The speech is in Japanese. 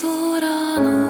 空の